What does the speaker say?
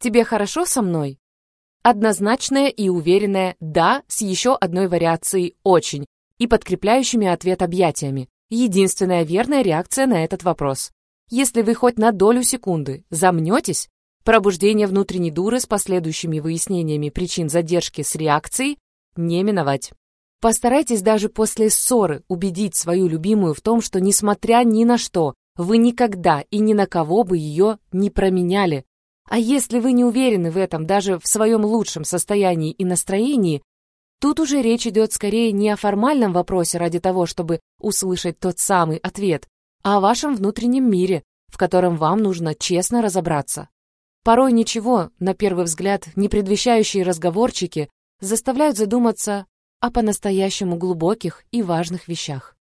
Тебе хорошо со мной? Однозначное и уверенное «да» с еще одной вариацией «очень» и подкрепляющими ответ объятиями. Единственная верная реакция на этот вопрос. Если вы хоть на долю секунды замнетесь, пробуждение внутренней дуры с последующими выяснениями причин задержки с реакцией не миновать. Постарайтесь даже после ссоры убедить свою любимую в том, что, несмотря ни на что, вы никогда и ни на кого бы ее не променяли. А если вы не уверены в этом даже в своем лучшем состоянии и настроении, тут уже речь идет скорее не о формальном вопросе ради того, чтобы услышать тот самый ответ, а о вашем внутреннем мире, в котором вам нужно честно разобраться. Порой ничего, на первый взгляд, не предвещающие разговорчики, заставляют задуматься о по-настоящему глубоких и важных вещах.